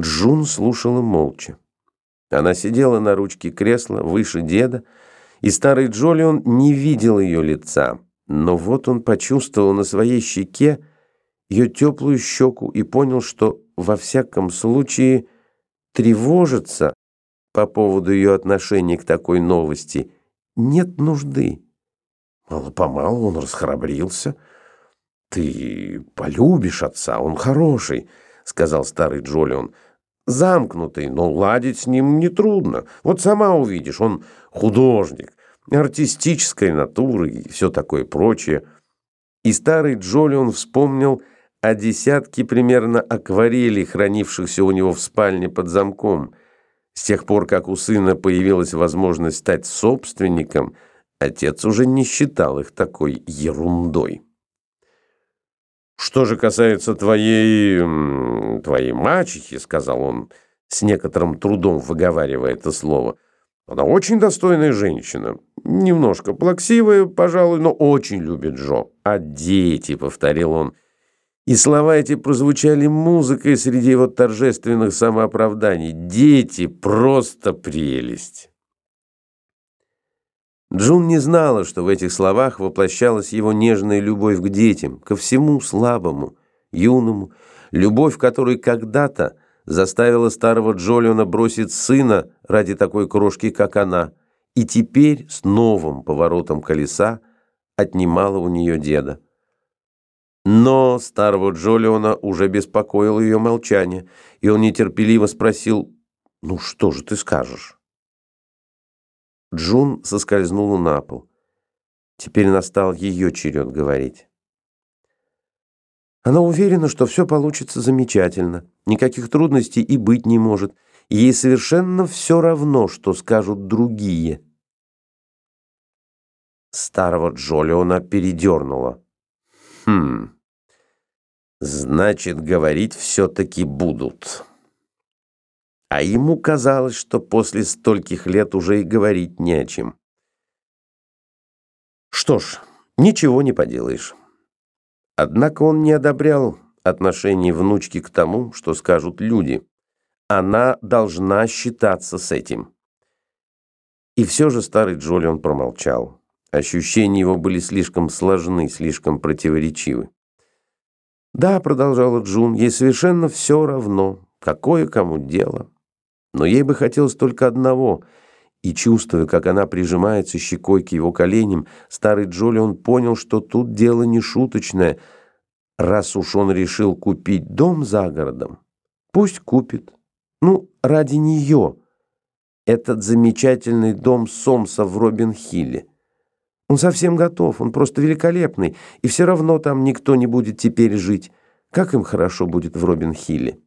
Джун слушала молча. Она сидела на ручке кресла выше деда, и старый Джолион не видел ее лица. Но вот он почувствовал на своей щеке ее теплую щеку и понял, что во всяком случае тревожиться по поводу ее отношения к такой новости нет нужды. Мало-помалу он расхрабрился. «Ты полюбишь отца, он хороший», — сказал старый Джолион. «Замкнутый, но ладить с ним нетрудно. Вот сама увидишь, он художник, артистической натуры и все такое прочее». И старый Джолион вспомнил о десятке примерно акварелей, хранившихся у него в спальне под замком. С тех пор, как у сына появилась возможность стать собственником, отец уже не считал их такой ерундой. «Что же касается твоей... твоей мачехи», — сказал он, с некоторым трудом выговаривая это слово, «она очень достойная женщина, немножко плаксивая, пожалуй, но очень любит Джо. А дети», — повторил он, — и слова эти прозвучали музыкой среди его торжественных самооправданий. «Дети — просто прелесть!» Джун не знала, что в этих словах воплощалась его нежная любовь к детям, ко всему слабому, юному, любовь, которая когда-то заставила старого Джолиона бросить сына ради такой крошки, как она, и теперь с новым поворотом колеса отнимала у нее деда. Но старого Джолиона уже беспокоило ее молчание, и он нетерпеливо спросил, «Ну что же ты скажешь?» Джун соскользнула на пол. Теперь настал ее черед говорить. Она уверена, что все получится замечательно, никаких трудностей и быть не может, ей совершенно все равно, что скажут другие. Старого Джолиона передернула. «Хм, значит, говорить все-таки будут». А ему казалось, что после стольких лет уже и говорить не о чем. Что ж, ничего не поделаешь. Однако он не одобрял отношение внучки к тому, что скажут люди. Она должна считаться с этим. И все же старый Джолион промолчал. Ощущения его были слишком сложны, слишком противоречивы. «Да», — продолжала Джун, — «ей совершенно все равно, какое кому дело». Но ей бы хотелось только одного. И чувствуя, как она прижимается щекой к его коленям, старый Джолион понял, что тут дело не шуточное. Раз уж он решил купить дом за городом, пусть купит. Ну, ради нее. Этот замечательный дом Сомса в Робин-Хилле. Он совсем готов, он просто великолепный, и все равно там никто не будет теперь жить. Как им хорошо будет в Робин-Хилле.